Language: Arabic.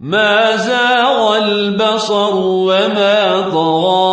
ما زاغ البصر وما طغى